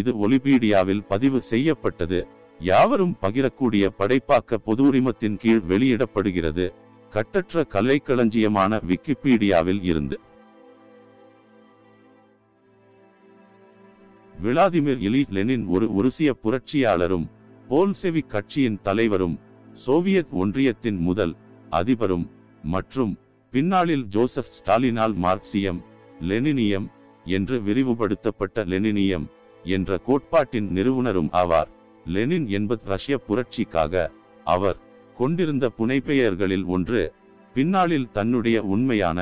இது ஒலிபீடியாவில் பதிவு செய்யப்பட்டது. யாவரும் பகிரக்கூடிய படைப்பாக்க பொது உரிமத்தின் கீழ் வெளியிடப்படுகிறது. கட்டற்ற கலைக்களஞ்சியமான விக்கிபீடியாவில் இருந்து விளாதிமிர் இலி லெனின் ஒரு உருசிய புரட்சியாளரும் போல்செவிக் கட்சியின் தலைவரும் சோவியத் ஒன்றியத்தின் முதல் அதிபரும் மற்றும் பின்னாளில் ஜோசப் ஸ்டாலினால் மார்க்சியம் லெனினியம் என்று விரிவுபடுத்தப்பட்ட லெனினியம் என்ற கோட்பாட்டின் நிறுவனரும் ஆவார். லெனின் என்பது ரஷ்ய புரட்சிக்காக அவர் கொண்டிருந்த புனைப்பெயர்களில் ஒன்று பின்னாளில் தன்னுடைய உண்மையான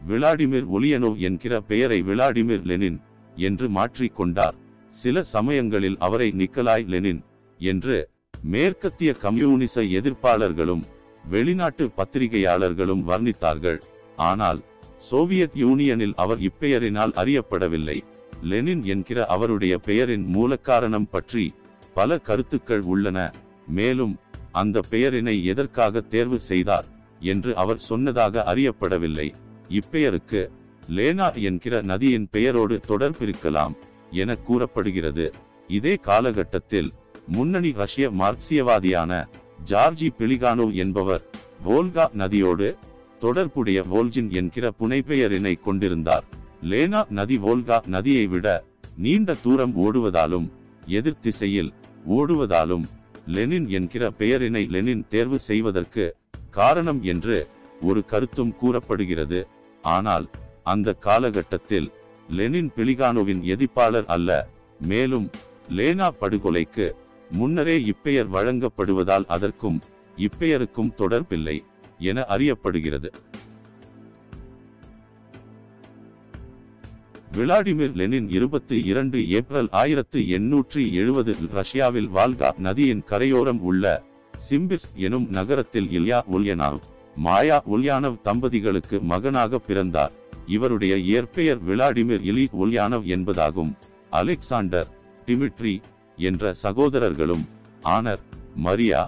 விளாடிமிர் ஒலியனோவ் என்கிற பெயரை விளாடிமிர் லெனின் என்று மாற்றிக் கொண்டார். சில சமயங்களில் அவரை நிக்கலாய் லெனின் என்று மேற்கத்திய கம்யூனிச எதிர்ப்பாளர்களும் வெளிநாட்டு பத்திரிகையாளர்களும் வர்ணித்தார்கள். ஆனால் சோவியத் யூனியனில் அவர் இப்பெயரினால் அறியப்படவில்லை. லெனின் என்கிற அவருடைய பெயரின் மூலக்காரணம் பற்றி பல கருத்துக்கள் உள்ளன. மேலும் அந்த பெயரினை எதற்காக தேர்வு செய்தார் என்று அவர் சொன்னதாக அறியப்படவில்லை. இப்பெயருக்கு லேனா என்கிற நதியின் பெயரோடு தொடர்பிருக்கலாம் என கூறப்படுகிறது. இதே காலகட்டத்தில் முன்னணி ரஷ்ய மார்க்சியவாதியான ஜார்ஜி பிலிகானோ என்பவர் வோல்கா நதியோடு தொடர்புடைய வோல்ஜின் என்கிற புனைப்பெயரினை கொண்டிருந்தார். லேனா நதி வோல்கா நதியை விட நீண்ட தூரம் ஓடுவதாலும் எதிர் திசையில் ஓடுவதாலும் லெனின் என்கிற பெயரினை லெனின் தேர்வு செய்வதற்கு காரணம் என்று ஒரு கருத்தும் கூறப்படுகிறது. ஆனால் அந்த காலகட்டத்தில் லெனின் பிலிகானோவின் எதிர்ப்பாளர் அல்ல. மேலும் லேனா படுகொலைக்கு முன்னரே இப்பெயர் வழங்கப்படுவதால் அதற்கும் இப்பெயருக்கும் தொடர்பில்லை என அறியப்படுகிறது. விளாடிமிர் லெனின் இருபத்தி இரண்டு ஏப்ரல் ஆயிரத்து எண்ணூற்றி எழுபது ரஷ்யாவில் வால்கா நதியின் கரையோரம் உள்ள சிம்பிஸ் எனும் நகரத்தில் இல்யா உல்யனாவ் மாயா உல்யானவ் தம்பதிகளுக்கு மகனாக பிறந்தார். இவருடைய இயற்பெயர் விளாடிமிர் இலி உல்யானவ் என்பதாகும். அலெக்சாண்டர் டிமிட்ரி என்ற சகோதரர்களும் ஆனர் மரியா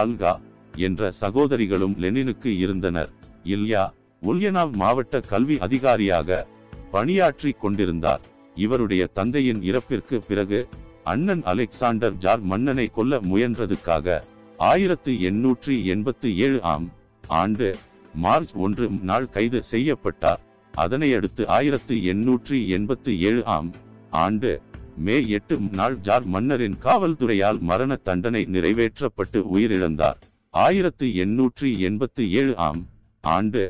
ஆல்கா என்ற சகோதரிகளும் லெனினுக்கு இருந்தனர். இல்யா உல்யனாவ் மாவட்ட கல்வி அதிகாரியாக பணியாற்றி கொண்டிருந்தார். இவருடைய தந்தையின் இறப்பிற்கு பிறகு அண்ணன் அலெக்சாண்டர் ஜார் மன்னனை கொல்ல முயன்றதுக்காக ஆயிரத்து எண்ணூற்றி எண்பத்தி ஏழு ஆம் ஆண்டு மார்ச் ஒன்று நாள் கைது செய்யப்பட்டார். அதனையடுத்து ஆயிரத்து எண்ணூற்றி எண்பத்தி ஏழு ஆம் ஆண்டு மே எட்டு நாள் ஜார் மன்னரின் காவல்துறையால் மரண தண்டனை நிறைவேற்றப்பட்டு உயிரிழந்தார். ஆயிரத்து எண்ணூற்றி எண்பத்தி ஏழு ஆம் ஆண்டு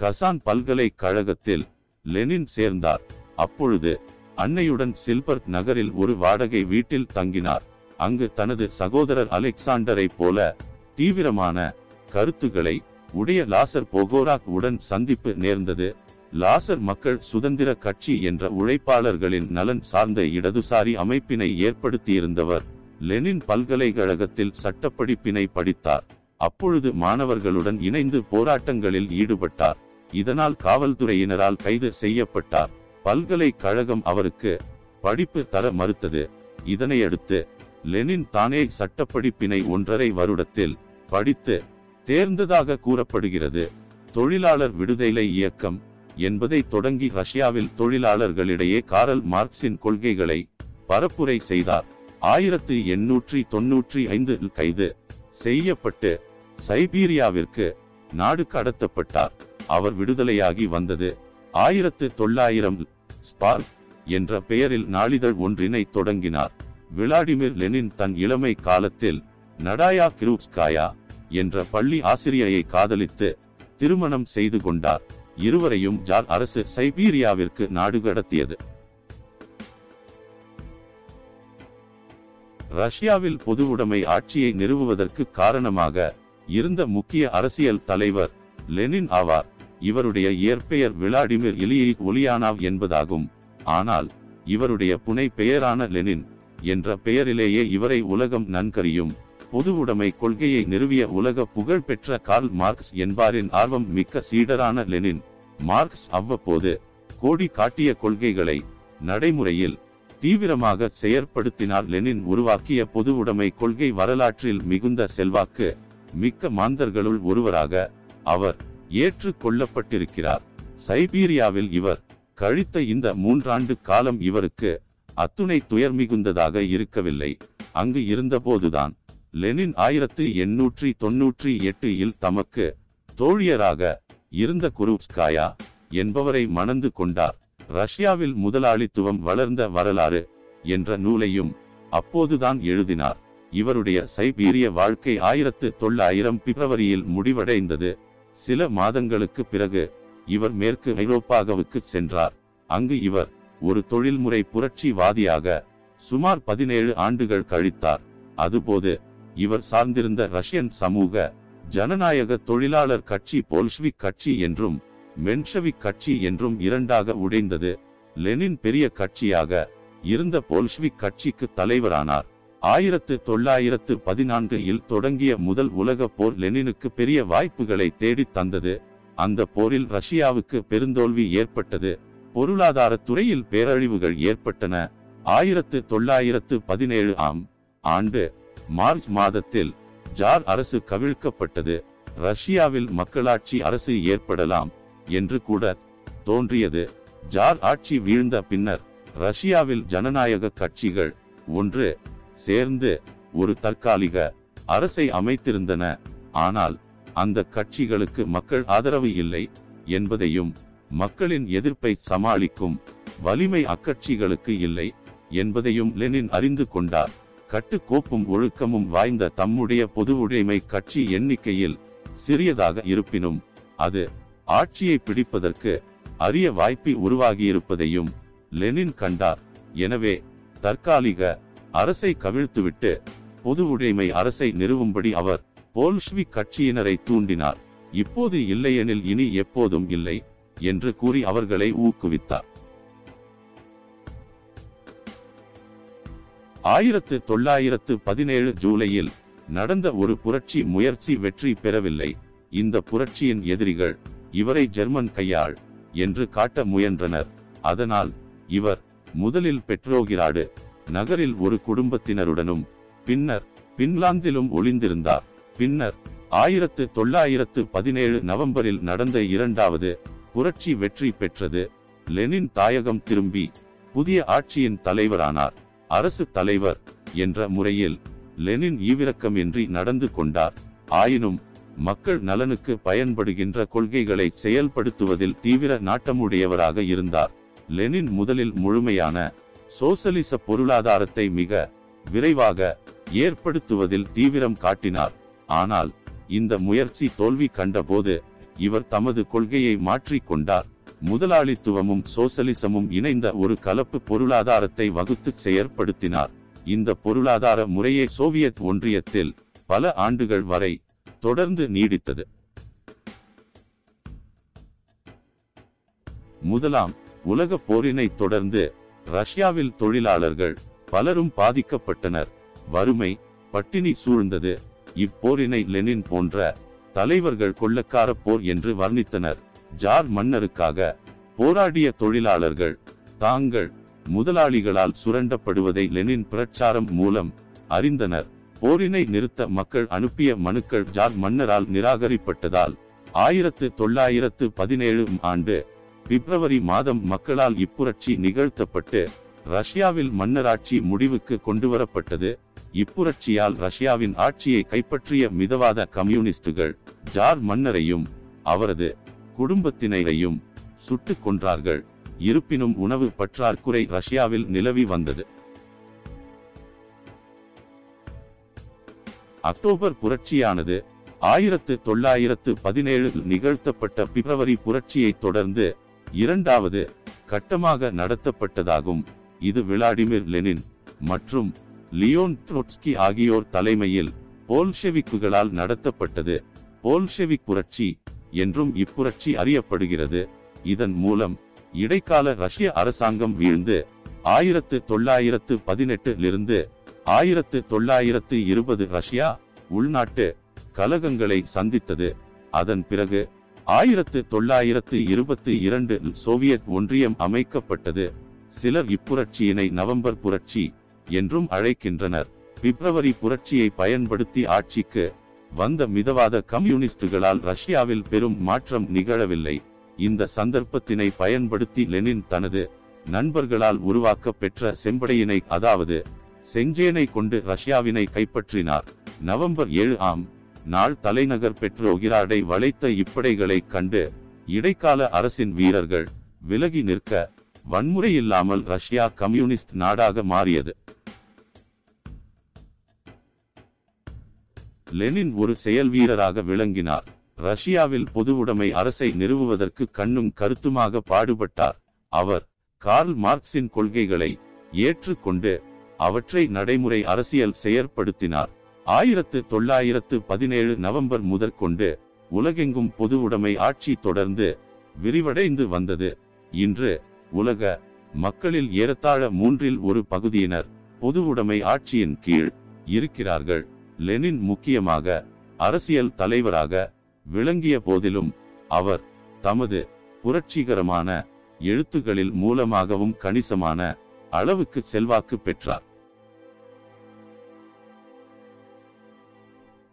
கசான் பல்கலைக்கழகத்தில் லெனின் சேர்ந்தார். அப்பொழுது அன்னையுடன் சில்பர்க் நகரில் ஒரு வாடகை வீட்டில் தங்கினார். அங்கு தனது சகோதரர் அலெக்சாண்டரை போல தீவிரமான கருத்துக்களை உடைய லாசர் போகோராக் உடன் சந்திப்பு நேர்ந்தது. லாசர் மக்கள் சுதந்திர கட்சி என்ற உழைப்பாளர்களின் நலன் சார்ந்த இடதுசாரி அமைப்பினை ஏற்படுத்தியிருந்தவர். லெனின் பல்கலைக்கழகத்தில் சட்டப்படிப்பினை படித்தார். அப்பொழுது மாணவர்களுடன் இணைந்து போராட்டங்களில் ஈடுபட்டார். இதனால் காவல்துறையினரால் கைது செய்யப்பட்டார். பல்கலைக்கழகம் அவருக்கு படிப்பு தர மறுத்தது. இதனையடுத்து லெனின் தானே சட்டப்படிப்பினை ஒன்றரை வருடத்தில் படித்து தேர்ந்ததாக கூறப்படுகிறது. தொழிலாளர் விடுதலை இயக்கம் என்பதை தொடங்கி ரஷ்யாவில் தொழிலாளர்களிடையே காரல் மார்க்சின் கொள்கைகளை பரப்புரை செய்தார். ஆயிரத்து எண்ணூற்றி தொன்னூற்றி ஐந்தில் கைது செய்யப்பட்டு சைபீரியாவிற்கு நாடு கடத்தப்பட்டார். அவர் விடுதலையாகி வந்தது. ஆயிரத்து தொள்ளாயிரம் ஸ்பார் என்ற பெயரில் நாளிதழ் ஒன்றினை தொடங்கினார். விளாடிமிர் லெனின் தன் இளமை காலத்தில் நடாயா கிரூப்ஸ்காயா என்ற பள்ளி ஆசிரியையை காதலித்து திருமணம் செய்து கொண்டார். இருவரையும் ஜார் அரசு சைபீரியாவிற்கு நாடு கடத்தியது. ரஷ்யாவில் பொதுவுடைமை ஆட்சியை நிறுவுவதற்கு காரணமாக இருந்த முக்கிய அரசியல் தலைவர் லெனின் ஆவார். இவருடைய இயற்பெயர் விளாடிமிர் இலியை ஒலியானாவ் என்பதாகும். ஆனால் இவருடைய புனை பெயரான லெனின் என்ற பெயரிலேயே இவரை உலகம் நன்கறியும். பொதுவுடைமை கொள்கையை நிறுவிய உலக புகழ்பெற்ற கார்ல் மார்க்ஸ் என்பாரின் ஆர்வம் மிக்க சீடரான லெனின். மார்க்ஸ் அவ்வப்போது கோடி காட்டிய கொள்கைகளை நடைமுறையில் தீவிரமாக செயற்படுத்தினார். லெனின் உருவாக்கிய பொதுவுடைமை கொள்கை வரலாற்றில் மிகுந்த செல்வாக்கு மிக்க மாந்தர்களுள் ஒருவராக அவர் ஏற்றுக் கொள்ளப்பட்டிருக்கிறார் சைபீரியாவில் இவர் கழித்த இந்த மூன்றாண்டு காலம் இவருக்கு அத்துணை துயர் மிகுந்ததாக இருக்கவில்லை. அங்கு இருந்தபோதுதான் லெனின் ஆயிரத்து எண்ணூற்றி தொன்னூற்றி எட்டு இல் தமக்கு தோழியராக இருந்த குரூப்ஸ்காயா என்பவரை மணந்து கொண்டார். ரஷ்யாவில் முதலாளித்துவம் வளர்ந்த வரலாறு என்ற நூலையும் அப்போதுதான் எழுதினார். இவருடைய சைபீரிய வாழ்க்கை ஆயிரத்து தொள்ளாயிரம் பிப்ரவரியில் முடிவடைந்தது. சில மாதங்களுக்கு பிறகு இவர் மேற்கு ஐரோப்பாவுக்கு சென்றார். அங்கு இவர் ஒரு தொழில்முறை புரட்சிவாதியாக சுமார் பதினேழு ஆண்டுகள் கழித்தார். அதுபோது இவர் சார்ந்திருந்த ரஷ்யன் சமூக ஜனநாயக தொழிலாளர் கட்சி போல்ஷ்விக் கட்சி என்றும் மென்ஷவிக் கட்சி என்றும் இரண்டாக உடைந்தது. லெனின் பெரிய கட்சியாக இருந்த போல்ஷ்விக் கட்சிக்கு தலைவரானார். ஆயிரத்து தொள்ளாயிரத்து பதினான்கு இல் தொடங்கிய முதல் உலக போர் லெனினுக்கு பெரிய வாய்ப்புகளை தேடித் தந்தது. அந்த போரில் ரஷ்யாவுக்கு பெருந்தோல்வி ஏற்பட்டது. பொருளாதார துறையில் பேரழிவுகள் ஏற்பட்டன. ஆயிரத்து தொள்ளாயிரத்து பதினேழு ஆம் ஆண்டு மார்ச் மாதத்தில் ஜார் அரசு கவிழ்க்கப்பட்டது. ரஷ்யாவில் மக்களாட்சி அரசு ஏற்படலாம் என்று கூட தோன்றியது. ஜார் ஆட்சி வீழ்ந்த பின்னர் ரஷ்யாவில் ஜனநாயக கட்சிகள் ஒன்று சேர்ந்து ஒரு தற்காலிக அரசை அமைத்திருந்தன. ஆனால் அந்த கட்சிகளுக்கு மக்கள் ஆதரவு இல்லை என்பதையும் மக்களின் எதிர்ப்பை சமாளிக்கும் வலிமை அக்கட்சிகளுக்கு இல்லை என்பதையும் லெனின் அறிந்து கொண்டார். கட்டுக்கோப்பும் ஒழுக்கமும் வாய்ந்த தம்முடைய பொதுவுடைமை கட்சி எண்ணிக்கையில் சிறியதாக இருப்பினும் அது ஆட்சியை பிடிப்பதற்கு அரிய வாய்ப்பு உருவாகியிருப்பதையும் லெனின் கண்டார். எனவே தற்காலிக அரசை கவிழ்த்துவிட்டு பொது உடைமை அரசை நிறுவும்படி அவர் போல்ஷ்வி கட்சியினரை தூண்டினார். இப்போது இல்லையெனில் இனி எப்போதும் இல்லை என்று கூறி அவர்களை ஊக்குவித்தார். ஆயிரத்து தொள்ளாயிரத்து பதினேழு ஜூலையில் நடந்த ஒரு புரட்சி முயற்சி வெற்றி பெறவில்லை. இந்த புரட்சியின் எதிரிகள் இவரை ஜெர்மன் கையாள் என்று காட்ட முயன்றனர். அதனால் இவர் முதலில் பெட்ரோகிராடு நகரில் ஒரு குடும்பத்தினருடனும் பின்னர் பின்லாந்திலும் ஒளிந்திருந்தார். பின்னர் ஆயிரத்து தொள்ளாயிரத்து பதினேழு நவம்பரில் நடந்த இரண்டாவது புரட்சி வெற்றி பெற்றது. லெனின் தாயகம் திரும்பி புதிய ஆட்சியின் தலைவரானார். அரசு தலைவர் என்ற முறையில் லெனின் ஈவிரக்கமின்றி நடந்து கொண்டார். ஆயினும் மக்கள் நலனுக்கு பயன்படுகின்ற கொள்கைகளை செயல்படுத்துவதில் தீவிர நாட்டமுடையவராக இருந்தார். லெனின் முதலில் முழுமையான சோசலிச பொருளாதாரத்தை மிக விரைவாக ஏற்படுத்துவதில் தீவிரம் காட்டினார். ஆனால் இந்த முயற்சி தோல்வி கண்டபோது இவர் தமது கொள்கையை மாற்றிக்கொண்டார் முதலாளித்துவமும் சோசலிசமும் இணைந்த ஒரு கலப்பு பொருளாதாரத்தை வகுத்து செயற்படுத்தினார். இந்த பொருளாதார முறையே சோவியத் ஒன்றியத்தில் பல ஆண்டுகள் வரை தொடர்ந்து நீடித்தது. முதலாம் உலக போரினை தொடர்ந்து ரஷ்யாவில் தொழிலாளர்கள் பலரும் பாதிக்கப்பட்டனர். வறுமை பட்டினி சூழ்ந்தது. இப்போரினை லெனின் போன்ற தலைவர்கள் கொள்ளக்கார போர் என்று வர்ணித்தனர். ஜார் மன்னருக்காக போராடிய தொழிலாளர்கள் தாங்கள் முதலாளிகளால் சுரண்டப்படுவதை லெனின் பிரச்சாரம் மூலம் அறிந்தனர். போரினை நிறுத்த மக்கள் அனுப்பிய மனுக்கள் ஜார் மன்னரால் நிராகரிப்பட்டதால் ஆயிரத்து தொள்ளாயிரத்து பதினேழு ஆண்டு பிப்ரவரி மாதம் மக்களால் இப்புரட்சி நிகழ்த்தப்பட்டு ரஷ்யாவில் மன்னராட்சி முடிவுக்கு கொண்டுவரப்பட்டது. இப்புரட்சியால் ரஷ்யாவின் ஆட்சியை கைப்பற்றிய மிதவாத கம்யூனிஸ்டுகள் ஜார் மன்னரையும் அவரது குடும்பத்தினரையும் சுட்டுக் கொன்றார்கள். இருப்பினும் உணவு பற்றாக்குறை ரஷ்யாவில் நிலவி வந்தது. அக்டோபர் புரட்சியானது ஆயிரத்து தொள்ளாயிரத்து பதினேழில் நிகழ்த்தப்பட்ட பிப்ரவரி புரட்சியை தொடர்ந்து இரண்டாவது கட்டமாக நடத்தப்பட்டதாகும். இது விளாடிமிர் லெனின் மற்றும் லியோன் ட்ரோட்ஸ்கி ஆகியோர் தலைமையில் போல்ஷெவிக்குகளால் நடத்தப்பட்டது. போல்ஷெவிக் புரட்சி என்றும் இப்புரட்சி அறியப்படுகிறது. இதன் மூலம் இடைக்கால ரஷ்ய அரசாங்கம் வீழ்ந்து ஆயிரத்து தொள்ளாயிரத்து பதினெட்டிலிருந்து ஆயிரத்து தொள்ளாயிரத்து இருபது ரஷ்யா உள்நாட்டு கலகங்களை சந்தித்தது. அதன் பிறகு ஆயிரத்து தொள்ளாயிரத்து இருபத்தி இரண்டு சோவியத் ஒன்றியம் அமைக்கப்பட்டது. சிலர் இப்புரட்சியினை நவம்பர் புரட்சி என்றும் அழைக்கின்றனர். பிப்ரவரி புரட்சியை பயன்படுத்தி ஆட்சிக்கு வந்த மிதவாத கம்யூனிஸ்டுகளால் ரஷ்யாவில் பெரும் மாற்றம் நிகழவில்லை. இந்த சந்தர்ப்பத்தினை பயன்படுத்தி லெனின் தனது நண்பர்களால் உருவாக்க பெற்ற செம்படையினை அதாவது செஞ்சேனை கொண்டு ரஷ்யாவினை கைப்பற்றினார். நவம்பர் ஏழு ஆம் நாள் தலைநகர் பெட்ரோகிராடை வளைத்த இப்படைகளை கண்டு இடைக்கால அரசின் வீரர்கள் விலகி நிற்க வன்முறை இல்லாமல் ரஷ்யா கம்யூனிஸ்ட் நாடாக மாறியது. லெனின் ஒரு செயல் வீரராக விளங்கினார். ரஷ்யாவில் பொதுவுடைமை அரசை நிறுவுவதற்கு கண்ணும் கருத்துமாக பாடுபட்டார். அவர் கார்ல் மார்க்சின் கொள்கைகளை ஏற்றுக்கொண்டு அவற்றை நடைமுறை அரசியல் செயற்படுத்தினார். ஆயிரத்து தொள்ளாயிரத்து பதினேழு நவம்பர் முதற்கொண்டு உலகெங்கும் பொதுவுடைமை ஆட்சி தொடர்ந்து விரிவடைந்து வந்தது. இன்று உலக மக்களில் ஏறத்தாழ மூன்றில் ஒரு பகுதியினர் பொதுவுடைமை ஆட்சியின் கீழ் இருக்கிறார்கள். லெனின் முக்கியமாக அரசியல் தலைவராக விளங்கிய போதிலும் அவர் தமது புரட்சிகரமான எழுத்துகளில் மூலமாகவும் கணிசமான அளவுக்கு செல்வாக்கு பெற்றார்.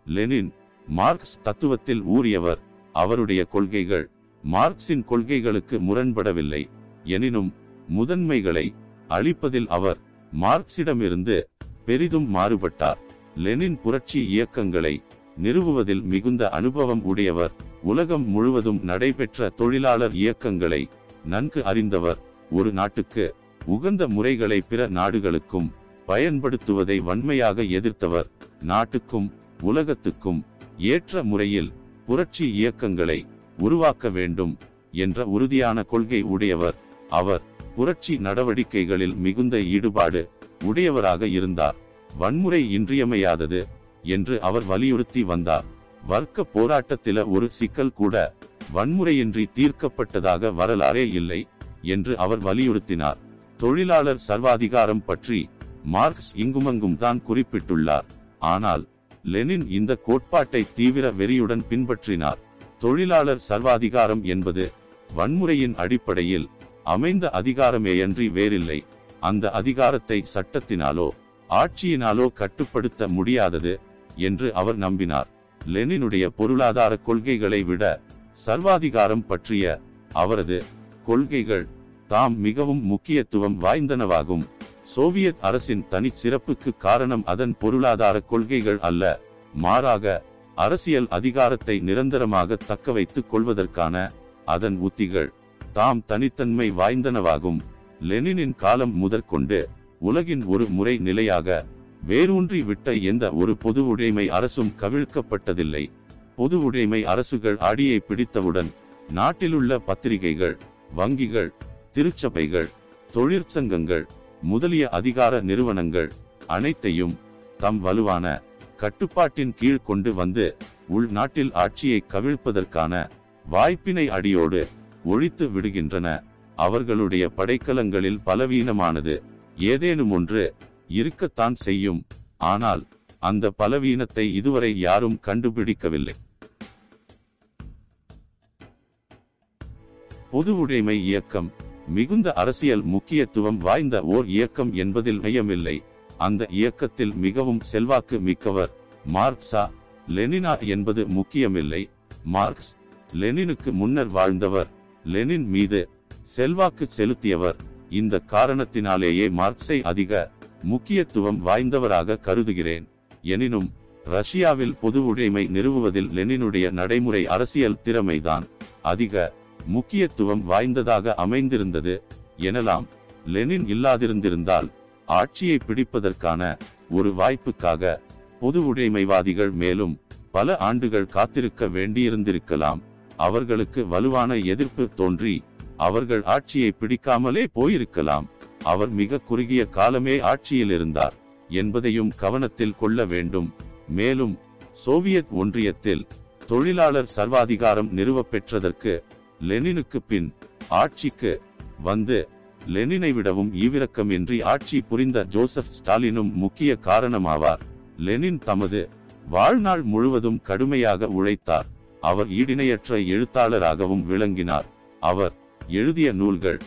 லெனின் மார்க்ஸ் தத்துவத்தில் ஊறியவர். அவருடைய கொள்கைகள் மார்க்சின் கொள்கைகளுக்கு முரண்படவில்லை. எனினும் முதன்மைகளை அளிப்பதில் அவர் மார்க்சிடமிருந்து பெரிதும் மாறுபட்டார். லெனின் புரட்சி இயக்கங்களை நிறுவுவதில் மிகுந்த அனுபவம் உடையவர். உலகம் முழுவதும் நடைபெற்ற தொழிலாளர் இயக்கங்களை நன்கு அறிந்தவர். ஒரு நாட்டுக்கு உகந்த முறைகளை பிற நாடுகளுக்கும் பயன்படுத்துவதை வன்மையாக எதிர்த்தவர். நாட்டுக்கும் உலகத்துக்கும் ஏற்ற முறையில் புரட்சி இயக்கங்களை உருவாக்க வேண்டும் என்ற உறுதியான கொள்கை உடையவர். அவர் புரட்சி நடவடிக்கைகளில் மிகுந்த ஈடுபாடு உடையவராக இருந்தார். வன்முறை இன்றியமையாதது என்று அவர் வலியுறுத்தி வந்தார். வர்க்க போராட்டத்தில ஒரு சிக்கல் கூட வன்முறையின்றி தீர்க்கப்பட்டதாக வரலாறே இல்லை என்று அவர் வலியுறுத்தினார். தொழிலாளர் சர்வாதிகாரம் பற்றி மார்க்ஸ் இங்குமங்கும் தான் குறிப்பிட்டுள்ளார். ஆனால் லெனின் இந்த கோட்பாட்டை தீவிர வெறியுடன் பின்பற்றினார். தொழிலாளர் சர்வாதிகாரம் என்பது வன்முறையின் அடிப்படையில் அமைந்த அதிகாரமேயன்றி வேறில்லை. அந்த அதிகாரத்தை சட்டத்தினாலோ ஆட்சியினாலோ கட்டுப்படுத்த முடியாதது என்று அவர் நம்பினார். லெனினுடைய பொருளாதார கொள்கைகளை விட சர்வாதிகாரம் பற்றிய அவரது கொள்கைகள் தாம் மிகவும் முக்கியத்துவம் வாய்ந்தனவாகும். சோவியத் அரசின் தனி சிறப்புக்கு காரணம் அதன் பொருளாதார கொள்கைகள் அல்ல. மாறாக அரசியல் அதிகாரத்தை நிரந்தரமாக தக்க வைத்துக் கொள்வதற்கான அதன் உத்திகள் தாம் தனித்தன்மை வாய்ந்தனவாகும். லெனினின் காலம் முதற்கொண்டு உலகின் ஒரு முறை நிலையாக வேரூன்றி விட்ட எந்த ஒரு பொது உடைமை அரசும் கவிழ்க்கப்பட்டதில்லை. பொது உடைமை அரசுகள் அடியை பிடித்தவுடன் நாட்டிலுள்ள பத்திரிகைகள் வங்கிகள் திருச்சபைகள் தொழிற்சங்கங்கள் முதலிய அதிகார நிறுவனங்கள் அனைத்தையும் தம் வலுவான கட்டுப்பாட்டின் கீழ் கொண்டு வந்து உள்நாட்டில் ஆட்சியை கவிழ்ப்பதற்கான வாய்ப்பினை அடியோடு ஒழித்து விடுகின்றன. அவர்களுடைய படைக்கலங்களில் பலவீனமானது ஏதேனும் ஒன்று இருக்கத்தான் செய்யும். ஆனால் அந்த பலவீனத்தை இதுவரை யாரும் கண்டுபிடிக்கவில்லை. பொது உடைமை இயக்கம் மிகுந்த அரசியல் முக்கியத்துவம் வாய்ந்த ஓர் இயக்கம் என்பதில் ஐயமில்லை. அந்த இயக்கத்தில் மிகவும் செல்வாக்கு மிக்கவர் மார்க்சா லெனினா என்பது முக்கியமில்லை. மார்க்ஸ் லெனினுக்கு முன்னர் வாழ்ந்தவர் லெனின் மீது செல்வாக்கு செலுத்தியவர். இந்த காரணத்தினாலேயே மார்க்ஸை அதிக முக்கியத்துவம் வாய்ந்தவராக கருதுகிறேன். எனினும் ரஷ்யாவில் பொது உடைமை நிறுவுவதில் லெனினுடைய நடைமுறை அரசியல் திறமைதான். அதிக முக்கியத்துவம் வாய்ந்ததாக அமைந்திருந்தது எனலாம். லெனின் இல்லாதிருந்திருந்தால் ஆட்சியை பிடிப்பதற்கான ஒரு வாய்ப்புக்காக பொது உடைமைவாதிகள் மேலும் பல ஆண்டுகள் காத்திருக்க வேண்டியிருந்திருக்கலாம். அவர்களுக்கு வலுவான எதிர்ப்பு தோன்றி அவர்கள் ஆட்சியை பிடிக்காமலே போயிருக்கலாம். அவர் மிக குறுகிய காலமே ஆட்சியில் இருந்தார் என்பதையும் கவனத்தில் கொள்ள வேண்டும். மேலும் சோவியத் ஒன்றியத்தில் தொழிலாளர் சர்வாதிகாரம் நிறுவப்பெற்றதற்கு லெனினுக்கு பின் ஆட்சிக்கு வந்து லெனினை விடவும் ஈவிரக்கமின்றி ஆட்சி புரிந்த ஜோசப் ஸ்டாலினும் முக்கிய காரணமாவார். லெனின் தமது வாழ்நாள் முழுவதும் கடுமையாக உழைத்தார். அவர் ஈடிணையற்ற எழுத்தாளராகவும் விளங்கினார். அவர் எழுதிய நூல்கள்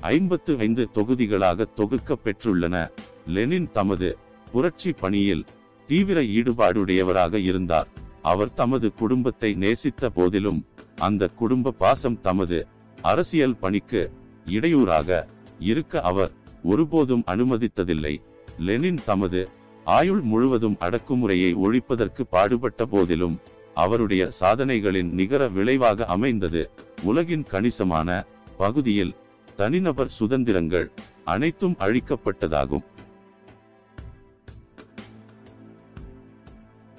ஐம்பத்து ஐந்து தொகுதிகளாக தொகுக்க பெற்றுள்ளன. லெனின் தமது புரட்சி பணியில் தீவிர ஈடுபாடுடையவராக இருந்தார். அவர் தமது குடும்பத்தை நேசித்த போதிலும் அந்த குடும்ப பாசம் தமது அரசியல் பணிக்கு இடையூறாக இருக்க அவர் ஒருபோதும் அனுமதித்ததில்லை. லெனின் தமது ஆயுள் முழுவதும் அடக்குமுறையை ஒழிப்பதற்கு பாடுபட்ட போதிலும் அவருடைய சாதனைகளின் நிகர விளைவாக அமைந்தது உலகின் கணிசமான பகுதியில் தனிநபர் சுதந்திரங்கள் அனைத்தும் அழிக்கப்பட்டதாகும்.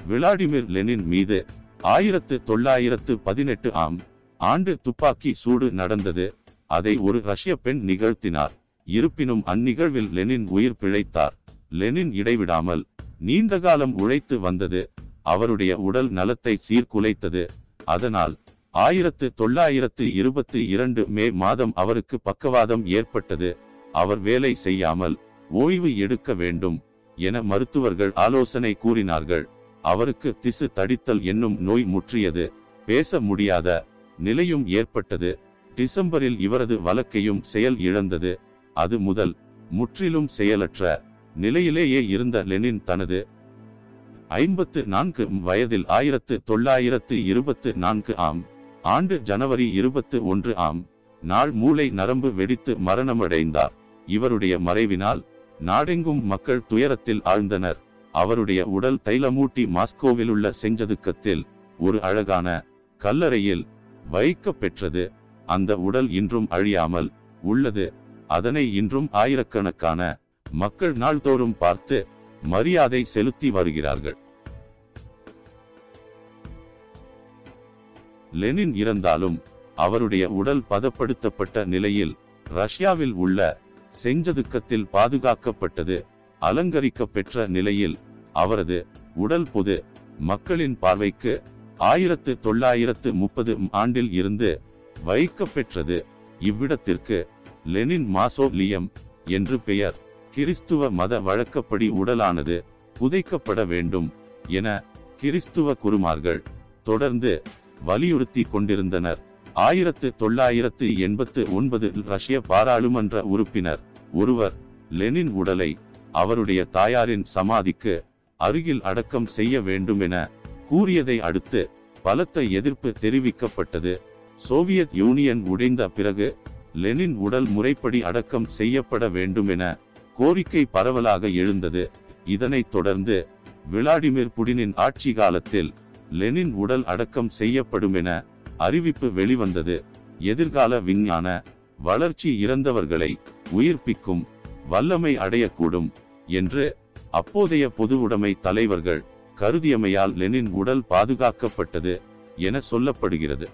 விளாடிமிர் லெனின் மீது ஆயிரத்து தொள்ளாயிரத்து பதினெட்டு ஆம் ஆண்டு துப்பாக்கி சூடு நடந்தது. அதை ஒரு ரஷ்ய பெண் நிகழ்த்தினார். இருப்பினும் அந்நிகழ்வில் லெனின் உயிர் பிழைத்தார். லெனின் இடைவிடாமல் நீண்ட காலம் உழைத்து வந்தது. அவருடைய உடல் நலத்தை சீர்குலைத்தது. அதனால் ஆயிரத்து தொள்ளாயிரத்து இருபத்தி இரண்டு மே மாதம் அவருக்கு பக்கவாதம் ஏற்பட்டது. அவர் வேலை செய்யாமல் ஓய்வு எடுக்க வேண்டும் என மருத்துவர்கள் ஆலோசனை கூறினார்கள். அவருக்கு திசு தடித்தல் என்னும் நோய் முற்றியது. பேச முடியாத நிலையும் ஏற்பட்டது. டிசம்பரில் இவரது வழக்கையும் செயல் இழந்தது. அது முதல் முற்றிலும் செயலற்ற நிலையிலேயே இருந்த லெனின் தனது ஐம்பத்து நான்கு வயதில் ஆயிரத்து தொள்ளாயிரத்து இருபத்து நான்கு ஆம் ஆண்டு ஜனவரி இருபத்து ஒன்று ஆம் நாள் மூளை நரம்பு வெடித்து மரணமடைந்தார். இவருடைய மறைவினால் நாடெங்கும் மக்கள் துயரத்தில் ஆழ்ந்தனர். அவருடைய உடல் தைலமூட்டி மாஸ்கோவில் உள்ள செஞ்சதுக்கத்தில் ஒரு அழகான கல்லறையில் வைக்க பெற்றது அந்த உடல் இன்றும் அழியாமல் உள்ளது. அதனை இன்றும் ஆயிரக்கணக்கான மக்கள் நாள்தோறும் பார்த்து மரியாதை செலுத்தி வருகிறார்கள். லெனின் இறந்தாலும் அவருடைய உடல் பதப்படுத்தப்பட்ட நிலையில் ரஷ்யாவில் உள்ள செஞ்சதுக்கத்தில் பாதுகாக்கப்பட்டது அலங்கரிக்க பெற்ற நிலையில் அவரது உடல் பொது மக்களின் பார்வைக்கு ஆயிரத்து தொள்ளாயிரத்து முப்பது ஆண்டில் இருந்து வைக்கப்பெற்றது இவ்விடத்திற்கு லெனின் மாசோலியம் என்று பெயர். கிறிஸ்துவ மத வழக்கப்படி உடலானது புதைக்கப்பட வேண்டும் என கிறிஸ்துவ குருமார்கள் தொடர்ந்து வலியுறுத்தி கொண்டிருந்தனர். ஆயிரத்து தொள்ளாயிரத்து எண்பத்து ஒன்பது ரஷ்ய பாராளுமன்ற உறுப்பினர் ஒருவர் லெனின் உடலை அவருடைய தாயாரின் சமாதிக்கு அருகில் அடக்கம் செய்ய வேண்டும் என கூறியதை அடுத்து பலத்த எதிர்ப்பு தெரிவிக்கப்பட்டது. சோவியத் யூனியன் உடைந்த பிறகு லெனின் உடல் முறைப்படி அடக்கம் செய்யப்பட வேண்டும் என கோரிக்கை பரவலாக எழுந்தது. இதனைத் தொடர்ந்து விளாடிமிர் புடினின் ஆட்சி காலத்தில் லெனின் உடல் அடக்கம் செய்யப்படும் என அறிவிப்பு வெளிவந்தது. எதிர்கால விஞ்ஞான வளர்ச்சி இறந்தவர்களை உயிர்ப்பிக்கும் வல்லமை அடையக்கூடும் என்று அப்போதைய பொதுவுடைமை தலைவர்கள் கருதியமையால் லெனின் உடல் பாதுகாக்கப்பட்டது என சொல்லப்படுகிறது.